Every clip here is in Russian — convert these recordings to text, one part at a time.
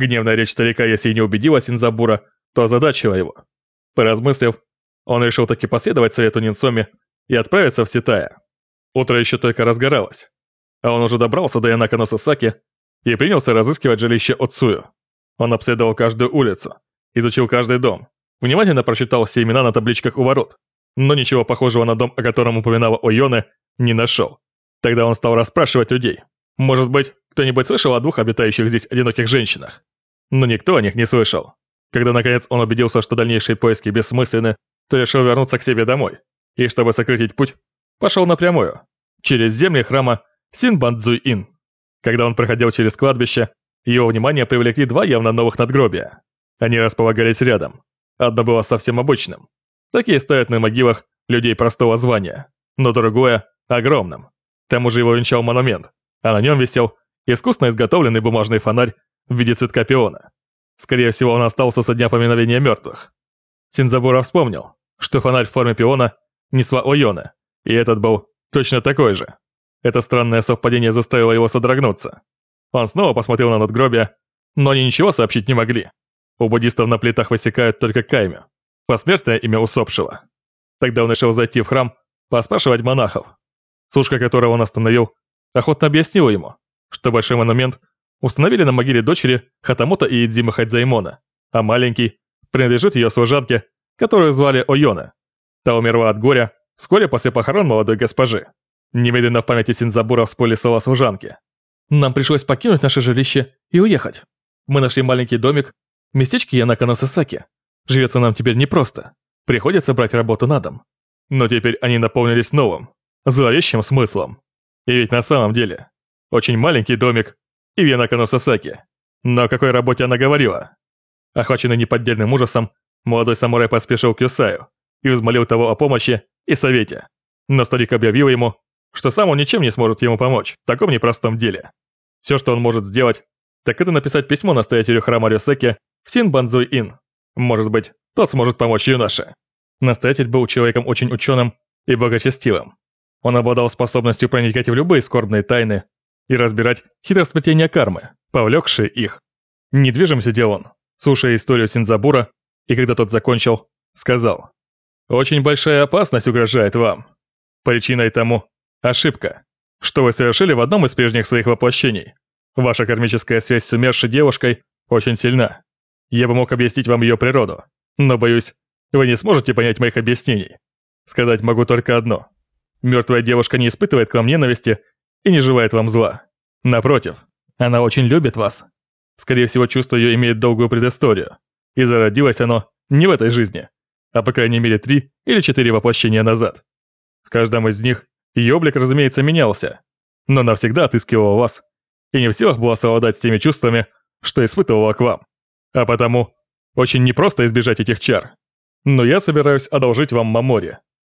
Гневная речь старика, если и не убедила Синзабура, то озадачила его. Поразмыслив, он решил таки последовать совету Нинсоми и отправиться в Ситая. Утро еще только разгоралось, а он уже добрался до Янака Сасаки и принялся разыскивать жилище Оцую. Он обследовал каждую улицу, изучил каждый дом, внимательно прочитал все имена на табличках у ворот, но ничего похожего на дом, о котором упоминала Ойоне, не нашел. Тогда он стал расспрашивать людей. Может быть, кто-нибудь слышал о двух обитающих здесь одиноких женщинах? Но никто о них не слышал. Когда наконец он убедился, что дальнейшие поиски бессмысленны, то решил вернуться к себе домой. И чтобы сократить путь, пошел напрямую, через земли храма Синбандзуй-Ин. Когда он проходил через кладбище, его внимание привлекли два явно новых надгробия. Они располагались рядом. Одно было совсем обычным. Такие стоят на могилах людей простого звания, но другое – огромным. К тому же его венчал монумент, а на нем висел искусно изготовленный бумажный фонарь в виде цветка пиона. Скорее всего, он остался со дня поминовения мертвых. Синзабура вспомнил, что фонарь в форме пиона несла Ойона, и этот был точно такой же. Это странное совпадение заставило его содрогнуться. Он снова посмотрел на надгробие, но они ничего сообщить не могли. У буддистов на плитах высекают только каймя, посмертное имя усопшего. Тогда он решил зайти в храм, поспрашивать монахов. Сушка, которого он остановил, охотно объяснила ему, что большой монумент установили на могиле дочери Хатамото и Идзимы Хадзаймона, а маленький принадлежит ее служанке, которую звали Ойона. Та умерла от горя вскоре после похорон молодой госпожи. Немедленно в памяти Синзабура всплыли слова служанки. Нам пришлось покинуть наше жилище и уехать. Мы нашли маленький домик в местечке Янаканосасаки. Живется нам теперь непросто. Приходится брать работу на дом. Но теперь они наполнились новым, зловещим смыслом. И ведь на самом деле, очень маленький домик и в Янаканосасаки. Но о какой работе она говорила? Охваченный неподдельным ужасом, молодой самурай поспешил к Юсаю и взмолил того о помощи и совете. Но старик объявил ему, что сам он ничем не сможет ему помочь в таком непростом деле. Все, что он может сделать, так это написать письмо настоятелю храма Рюсеки в Син-Банзуй-Ин. Может быть, тот сможет помочь юноше. Настоятель был человеком очень ученым и благочестивым. Он обладал способностью проникать в любые скорбные тайны и разбирать хитросплетения кармы, повлекшие их. Недвижим сидел он, слушая историю Синзабура, и когда тот закончил, сказал, «Очень большая опасность угрожает вам. Причиной тому – ошибка, что вы совершили в одном из прежних своих воплощений. Ваша кармическая связь с умершей девушкой очень сильна. Я бы мог объяснить вам ее природу, но, боюсь, вы не сможете понять моих объяснений. Сказать могу только одно. Мертвая девушка не испытывает к вам ненависти и не желает вам зла. Напротив, она очень любит вас. Скорее всего, чувство ее имеет долгую предысторию. И зародилось оно не в этой жизни, а по крайней мере три или четыре воплощения назад. В каждом из них ее облик, разумеется, менялся, но навсегда отыскивала вас и не в силах была совладать с теми чувствами, что испытывала к вам. А потому очень непросто избежать этих чар. Но я собираюсь одолжить вам Мамори.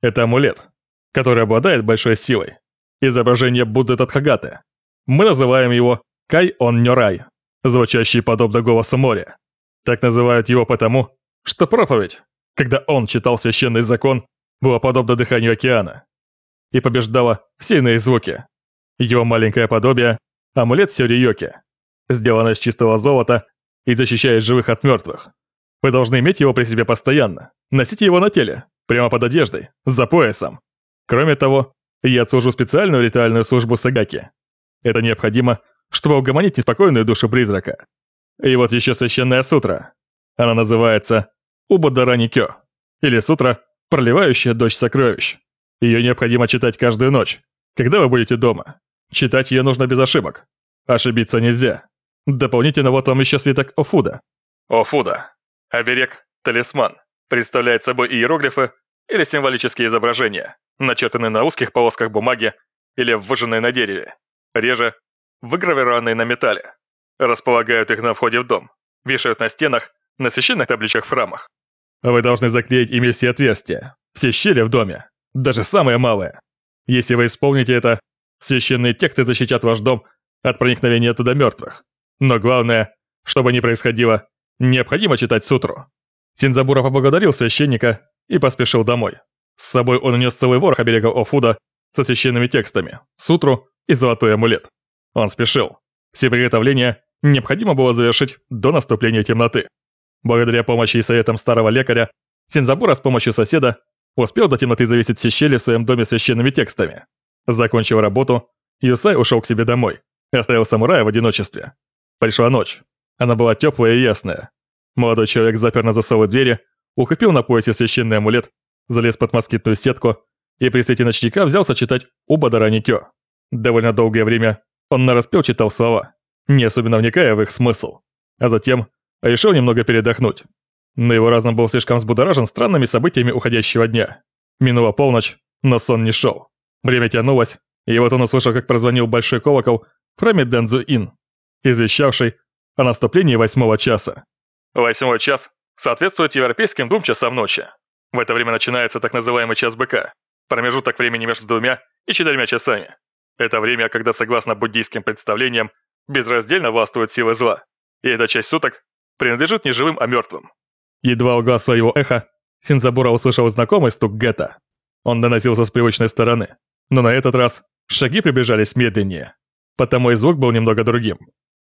Это амулет, который обладает большой силой. Изображение Будды Тадхагаты. Мы называем его Кай-Он Нёрай, звучащий подобно голосу моря. Так называют его потому, что проповедь, когда он читал священный закон, была подобна дыханию океана и побеждала все иные звуки. Его маленькое подобие – амулет Сёриёки, сделанный из чистого золота и защищает живых от мертвых. Вы должны иметь его при себе постоянно. Носите его на теле, прямо под одеждой, за поясом. Кроме того, я служу специальную ритуальную службу Сагаки. Это необходимо, чтобы угомонить неспокойную душу призрака. И вот еще священная сутра. Она называется Убадарани Кё, или сутра, проливающая дождь сокровищ. Ее необходимо читать каждую ночь, когда вы будете дома. Читать ее нужно без ошибок. Ошибиться нельзя. Дополнительно вот вам еще свиток Офуда. Офуда. Оберег, талисман. Представляет собой иероглифы или символические изображения, начертанные на узких полосках бумаги или выжженные на дереве. Реже выгравированные на металле. Располагают их на входе в дом. Вешают на стенах, на священных табличках в храмах. Вы должны заклеить ими все отверстия, все щели в доме, даже самые малые. Если вы исполните это, священные тексты защитят ваш дом от проникновения туда мертвых. Но главное, чтобы не происходило, необходимо читать сутру. Синзабура поблагодарил священника и поспешил домой. С собой он унес целый ворох оберегов Офуда со священными текстами, сутру и золотой амулет. Он спешил. Все приготовления необходимо было завершить до наступления темноты. Благодаря помощи и советам старого лекаря, Синзабура с помощью соседа успел до темноты завесить все щели в своем доме священными текстами. Закончив работу, Юсай ушел к себе домой и оставил самурая в одиночестве. Пришла ночь. Она была теплая и ясная. Молодой человек запер на засовы двери, укрепил на поясе священный амулет, залез под москитную сетку и при свете ночника взялся читать Уба Никё. Довольно долгое время он нараспел читал слова, не особенно вникая в их смысл, а затем решил немного передохнуть. Но его разум был слишком взбудоражен странными событиями уходящего дня. Минула полночь, но сон не шел. Время тянулось, и вот он услышал, как прозвонил большой колокол в храме Дэнзу-Ин, извещавший о наступлении восьмого часа. Восьмой час соответствует европейским двум часам ночи. В это время начинается так называемый час быка, промежуток времени между двумя и четырьмя часами. Это время, когда, согласно буддийским представлениям, безраздельно властвуют силы зла, и эта часть суток принадлежит не живым, а мертвым. Едва угла своего эха, Синзабура услышал знакомый стук гетто. Он доносился с привычной стороны, но на этот раз шаги приближались медленнее, потому и звук был немного другим.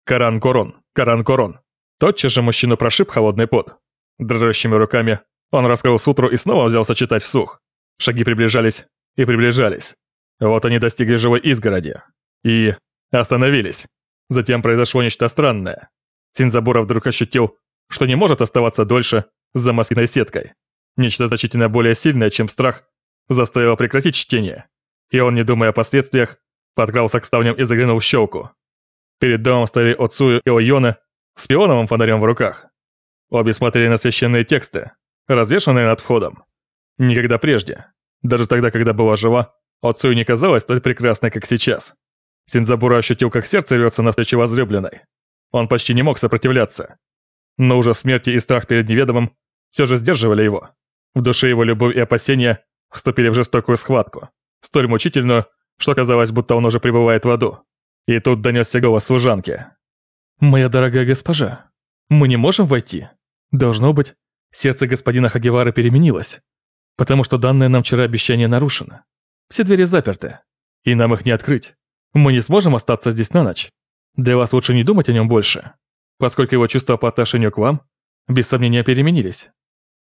Каран-корон, каран-корон. Тотчас же мужчину прошиб холодный пот. Дрожащими руками он раскрыл сутру и снова взялся читать вслух. Шаги приближались и приближались. Вот они достигли живой изгороди. И остановились. Затем произошло нечто странное. Синзабура вдруг ощутил, что не может оставаться дольше за москиной сеткой. Нечто значительно более сильное, чем страх, заставило прекратить чтение. И он, не думая о последствиях, подкрался к ставням и заглянул в щелку. Перед домом стояли Оцую и Ойона с пионовым фонарем в руках. Обе смотрели на священные тексты, развешанные над входом. Никогда прежде, даже тогда, когда была жива, Оцую не казалась столь прекрасной, как сейчас. Синзабура ощутил, как сердце рвется навстречу возлюбленной. Он почти не мог сопротивляться. Но уже смерти и страх перед неведомым все же сдерживали его. В душе его любовь и опасения вступили в жестокую схватку, столь мучительную, что казалось, будто он уже пребывает в аду. И тут донесся голос служанки. «Моя дорогая госпожа, мы не можем войти. Должно быть, сердце господина Хагевара переменилось, потому что данное нам вчера обещание нарушено. Все двери заперты, и нам их не открыть. Мы не сможем остаться здесь на ночь. Для вас лучше не думать о нем больше, поскольку его чувства по отношению к вам, без сомнения, переменились.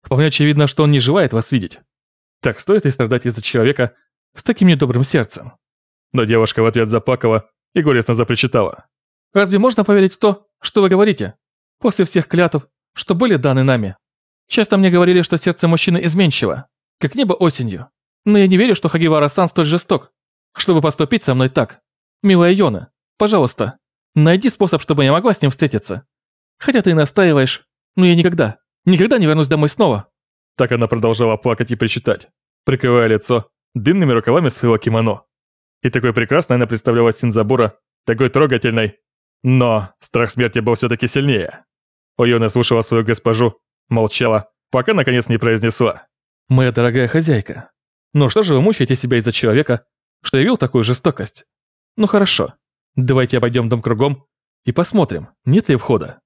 Вполне очевидно, что он не желает вас видеть. Так стоит ли страдать из-за человека с таким недобрым сердцем?» Но девушка в ответ заплакала и горестно запричитала. «Разве можно поверить в то, что вы говорите? После всех клятв, что были даны нами. Часто мне говорили, что сердце мужчины изменчиво, как небо осенью. Но я не верю, что Хагивара-сан столь жесток, чтобы поступить со мной так. Милая Йона, пожалуйста, найди способ, чтобы я могла с ним встретиться. Хотя ты и настаиваешь, но я никогда, никогда не вернусь домой снова». Так она продолжала плакать и причитать, прикрывая лицо длинными рукавами своего кимоно. И такой прекрасной она представляла Синзабура, такой трогательной. Но страх смерти был все-таки сильнее. Ойона слушала свою госпожу, молчала, пока наконец не произнесла. «Моя дорогая хозяйка, ну что же вы мучаете себя из-за человека, что явил такую жестокость? Ну хорошо, давайте обойдем дом кругом и посмотрим, нет ли входа».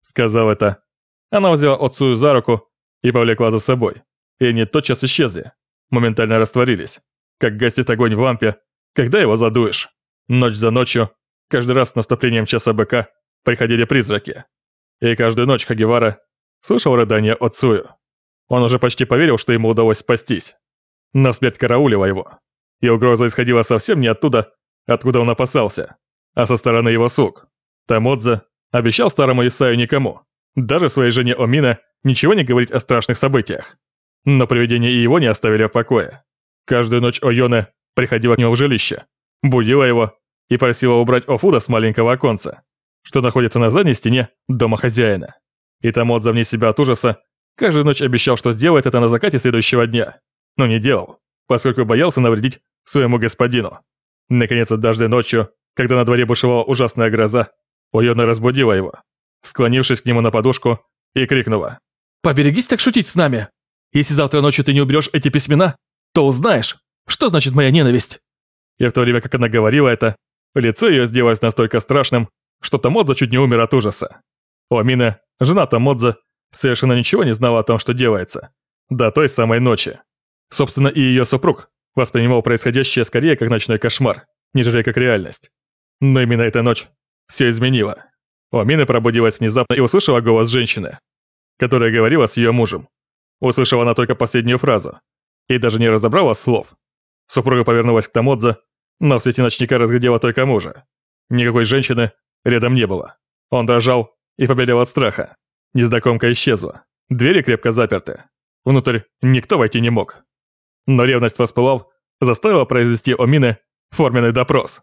Сказав это, она взяла Отцую за руку и повлекла за собой, и они тотчас исчезли, моментально растворились, как гасит огонь в лампе, когда его задуешь. Ночь за ночью, каждый раз с наступлением часа быка, приходили призраки. И каждую ночь Хагевара слышал рыдания Отцую. Он уже почти поверил, что ему удалось спастись. Но смерть караулила его. И угроза исходила совсем не оттуда, откуда он опасался, а со стороны его слуг. Тамодзе обещал старому Исаю никому, даже своей жене Омина, ничего не говорить о страшных событиях. Но привидения и его не оставили в покое. Каждую ночь Ойоне приходила к нему в жилище, будила его и просила убрать Офуда с маленького оконца, что находится на задней стене дома хозяина. И Тамодза вне себя от ужаса каждую ночь обещал, что сделает это на закате следующего дня, но не делал, поскольку боялся навредить своему господину. Наконец, однажды ночью, когда на дворе бушевала ужасная гроза, Ойона разбудила его, склонившись к нему на подушку, и крикнула. «Поберегись так шутить с нами! Если завтра ночью ты не уберешь эти письмена, то узнаешь, что значит моя ненависть!» И в то время, как она говорила это, лицо ее сделалось настолько страшным, что Томодза чуть не умер от ужаса. Омина, жена Томодза, совершенно ничего не знала о том, что делается. До той самой ночи. Собственно, и ее супруг воспринимал происходящее скорее как ночной кошмар, нежели как реальность. Но именно эта ночь все изменила. Омина пробудилась внезапно и услышала голос женщины, которая говорила с ее мужем. Услышала она только последнюю фразу и даже не разобрала слов. Супруга повернулась к Тамодзе, но в свете ночника разглядела только мужа. Никакой женщины рядом не было. Он дрожал и побелел от страха. Незнакомка исчезла. Двери крепко заперты. Внутрь никто войти не мог. Но ревность воспылав, заставила произвести у Мины форменный допрос.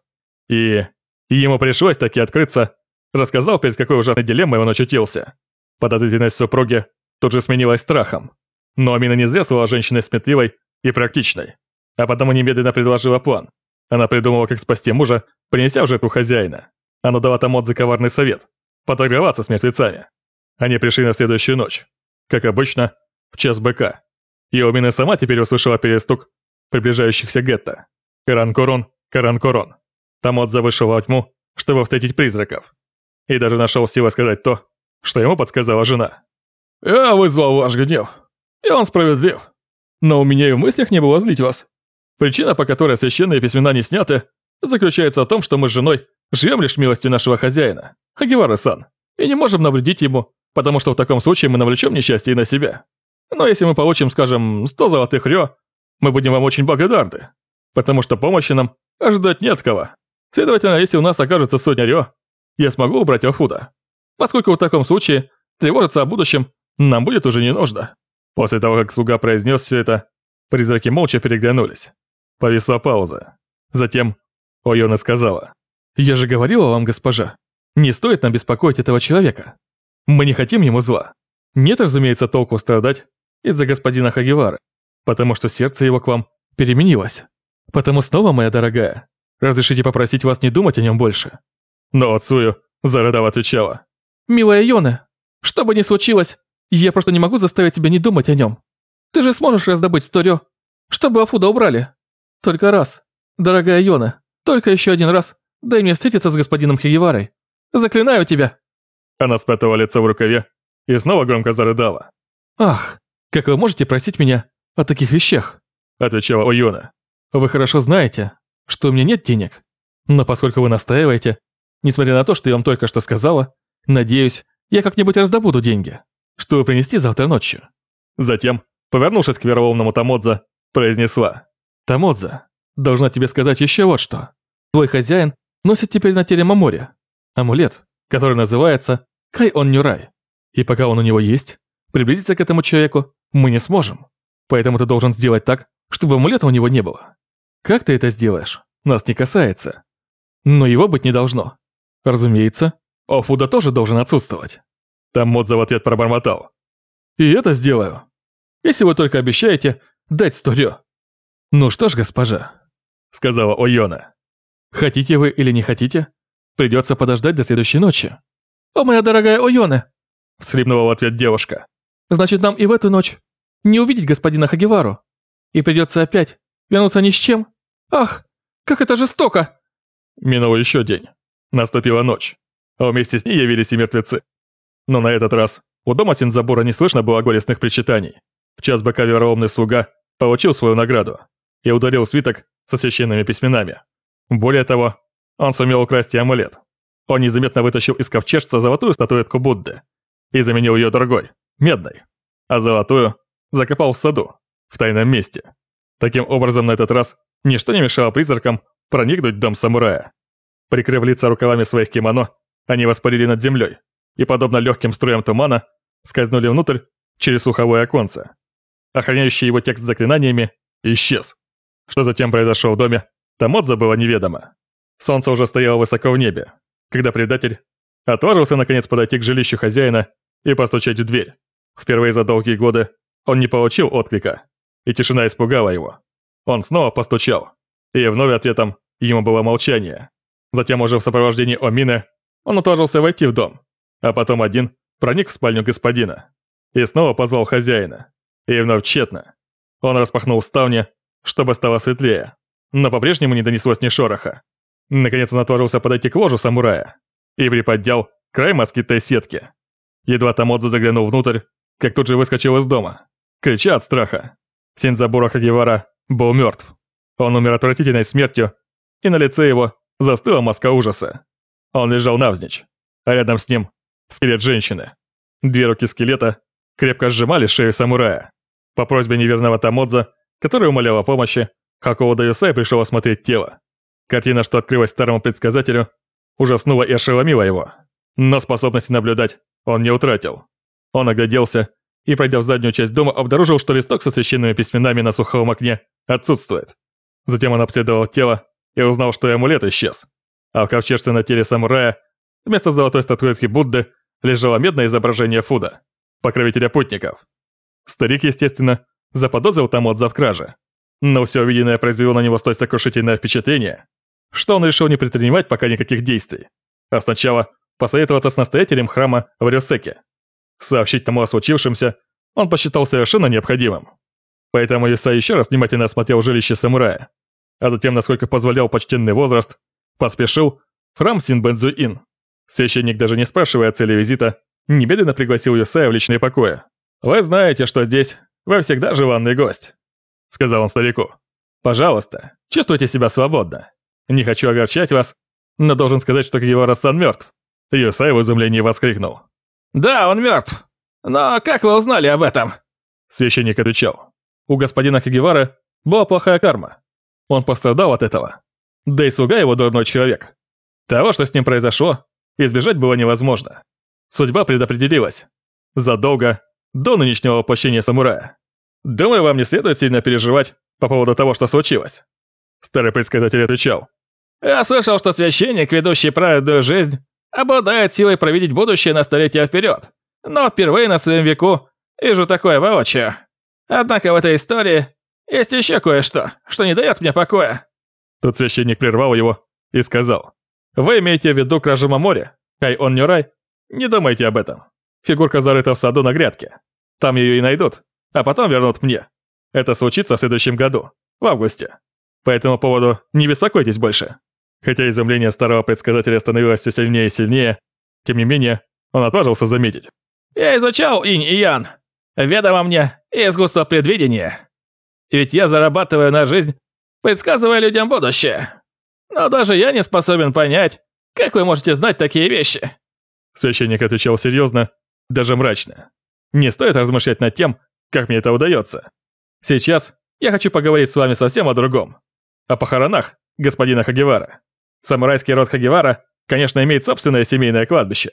И ему пришлось таки открыться, рассказал, перед какой ужасной дилеммой он очутился. Подозрительность супруги тут же сменилась страхом. Но Амина не зря была женщиной сметливой и практичной. А потому немедленно предложила план. Она придумала, как спасти мужа, принеся в жертву хозяина. Она дала Тамодзе коварный совет – поторговаться с мертвецами. Они пришли на следующую ночь. Как обычно, в час быка. И Омина сама теперь услышала перестук приближающихся гетто. Каран-корон, Каран-корон. Тамодзе вышел во тьму, чтобы встретить призраков. И даже нашел силы сказать то, что ему подсказала жена. «Я вызвал ваш гнев, и он справедлив. Но у меня и в мыслях не было злить вас. Причина, по которой священные письмена не сняты, заключается в том, что мы с женой живем лишь милостью нашего хозяина, Агивары-сан, и не можем навредить ему, потому что в таком случае мы навлечем несчастье и на себя. Но если мы получим, скажем, 100 золотых рё, мы будем вам очень благодарны, потому что помощи нам ожидать нет кого. Следовательно, если у нас окажется сотня рё, я смогу убрать Афуда. Поскольку в таком случае тревожиться о будущем нам будет уже не нужно. После того, как слуга произнес все это, призраки молча переглянулись. Повисла пауза. Затем Ойона сказала. «Я же говорила вам, госпожа, не стоит нам беспокоить этого человека. Мы не хотим ему зла. Нет, разумеется, толку страдать из-за господина Хагевары, потому что сердце его к вам переменилось. Потому снова, моя дорогая, разрешите попросить вас не думать о нем больше». Но Ацую зарыдав отвечала. «Милая Йона, что бы ни случилось, я просто не могу заставить тебя не думать о нем. Ты же сможешь раздобыть сторё, чтобы Афуда убрали. Только раз, дорогая Йона, только еще один раз дай мне встретиться с господином Хигеварой. Заклинаю тебя!» Она спрятала лицо в рукаве и снова громко зарыдала. «Ах, как вы можете просить меня о таких вещах?» Отвечала Ойона. «Вы хорошо знаете, что у меня нет денег. Но поскольку вы настаиваете, несмотря на то, что я вам только что сказала, надеюсь, я как-нибудь раздобуду деньги чтобы принести завтра ночью. Затем, повернувшись к вероломному Тамодзе, произнесла. «Тамодзе, должна тебе сказать еще вот что. Твой хозяин носит теперь на теле Мамори амулет, который называется Кай-Он Нюрай. И пока он у него есть, приблизиться к этому человеку мы не сможем. Поэтому ты должен сделать так, чтобы амулета у него не было. Как ты это сделаешь, нас не касается. Но его быть не должно. Разумеется, Офуда тоже должен отсутствовать. Там Модза в ответ пробормотал. «И это сделаю. Если вы только обещаете дать сто рё». «Ну что ж, госпожа», — сказала Ойона. «Хотите вы или не хотите, придется подождать до следующей ночи». «О, моя дорогая Ойона», — всхлипнула в ответ девушка. «Значит, нам и в эту ночь не увидеть господина Хагевару. И придется опять вернуться ни с чем. Ах, как это жестоко!» Минул еще день. Наступила ночь, а вместе с ней явились и мертвецы. Но на этот раз у дома Синзабура не слышно было горестных причитаний. В час бока слуга получил свою награду и ударил свиток со священными письменами. Более того, он сумел украсть и амулет. Он незаметно вытащил из ковчежца золотую статуэтку Будды и заменил ее другой, медной, а золотую закопал в саду, в тайном месте. Таким образом, на этот раз ничто не мешало призракам проникнуть в дом самурая. Прикрыв лица рукавами своих кимоно, они воспарили над землей, и, подобно легким струям тумана, скользнули внутрь через слуховое оконце. Охраняющий его текст заклинаниями исчез. Что затем произошло в доме, Тамодза было неведомо. Солнце уже стояло высоко в небе, когда предатель отважился наконец подойти к жилищу хозяина и постучать в дверь. Впервые за долгие годы он не получил отклика, и тишина испугала его. Он снова постучал, и вновь ответом ему было молчание. Затем уже в сопровождении Омины он отважился войти в дом а потом один проник в спальню господина и снова позвал хозяина. И вновь тщетно. Он распахнул ставни, чтобы стало светлее, но по-прежнему не донеслось ни шороха. Наконец он отважился подойти к ложу самурая и приподнял край москитной сетки. Едва Тамодзе заглянул внутрь, как тут же выскочил из дома, крича от страха. Синзабура Хагевара был мертв. Он умер отвратительной смертью, и на лице его застыла маска ужаса. Он лежал навзничь, а рядом с ним скелет женщины. Две руки скелета крепко сжимали шею самурая. По просьбе неверного Тамодза, который умолял о помощи, Хакоу Даюсай пришел осмотреть тело. Картина, что открылась старому предсказателю, ужаснула и ошеломила его. Но способности наблюдать он не утратил. Он огляделся и, пройдя в заднюю часть дома, обнаружил, что листок со священными письменами на сухом окне отсутствует. Затем он обследовал тело и узнал, что и амулет исчез. А в ковчежце на теле самурая вместо золотой статуэтки Будды лежало медное изображение Фуда, покровителя путников. Старик, естественно, заподозрил Тамодза в краже. Но все увиденное произвело на него столь сокрушительное впечатление, что он решил не предпринимать пока никаких действий, а сначала посоветоваться с настоятелем храма в Рюсеке. Сообщить тому о случившемся он посчитал совершенно необходимым. Поэтому Юса еще раз внимательно осмотрел жилище самурая, а затем, насколько позволял почтенный возраст, поспешил в храм Синбэнзу-Ин. Священник, даже не спрашивая о цели визита, немедленно пригласил Юсая в личные покои. «Вы знаете, что здесь вы всегда желанный гость», — сказал он старику. «Пожалуйста, чувствуйте себя свободно. Не хочу огорчать вас, но должен сказать, что Кагевара-сан мертв». Юсай в изумлении воскликнул. «Да, он мертв. Но как вы узнали об этом?» Священник отвечал. У господина Кагевары была плохая карма. Он пострадал от этого. Да и слуга его дурной человек. Того, что с ним произошло, избежать было невозможно. Судьба предопределилась. Задолго до нынешнего воплощения самурая. Думаю, вам не следует сильно переживать по поводу того, что случилось. Старый предсказатель отвечал. Я слышал, что священник, ведущий праведную жизнь, обладает силой провидеть будущее на столетия вперед. Но впервые на своем веку вижу такое воочию. Однако в этой истории есть еще кое-что, что не дает мне покоя». Тут священник прервал его и сказал. «Вы имеете в виду кражу Мамори? Кай он Нюрай? Не думайте об этом. Фигурка зарыта в саду на грядке. Там ее и найдут, а потом вернут мне. Это случится в следующем году, в августе. По этому поводу не беспокойтесь больше». Хотя изумление старого предсказателя становилось все сильнее и сильнее, тем не менее, он отважился заметить. «Я изучал инь и ян. Ведомо мне искусство предвидения. Ведь я зарабатываю на жизнь, предсказывая людям будущее. Но даже я не способен понять, как вы можете знать такие вещи?» Священник отвечал серьезно, даже мрачно. «Не стоит размышлять над тем, как мне это удается. Сейчас я хочу поговорить с вами совсем о другом. О похоронах господина Хагевара. Самурайский род Хагевара, конечно, имеет собственное семейное кладбище,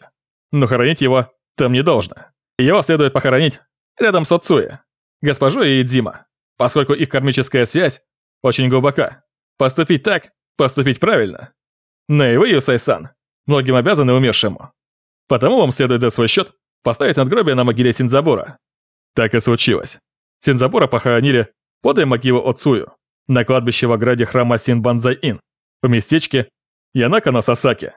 но хоронить его там не должно. Его следует похоронить рядом с Оцуя, госпожой и Идзима, поскольку их кармическая связь очень глубока. Поступить так, поступить правильно. Но и вы, Юсай-сан, многим обязаны умершему. Потому вам следует за свой счет поставить надгробие на могиле Синзабура. Так и случилось. Синзабура похоронили подле могилы Оцую на кладбище в ограде храма Синбанзай-Ин в местечке Янака на Сасаке.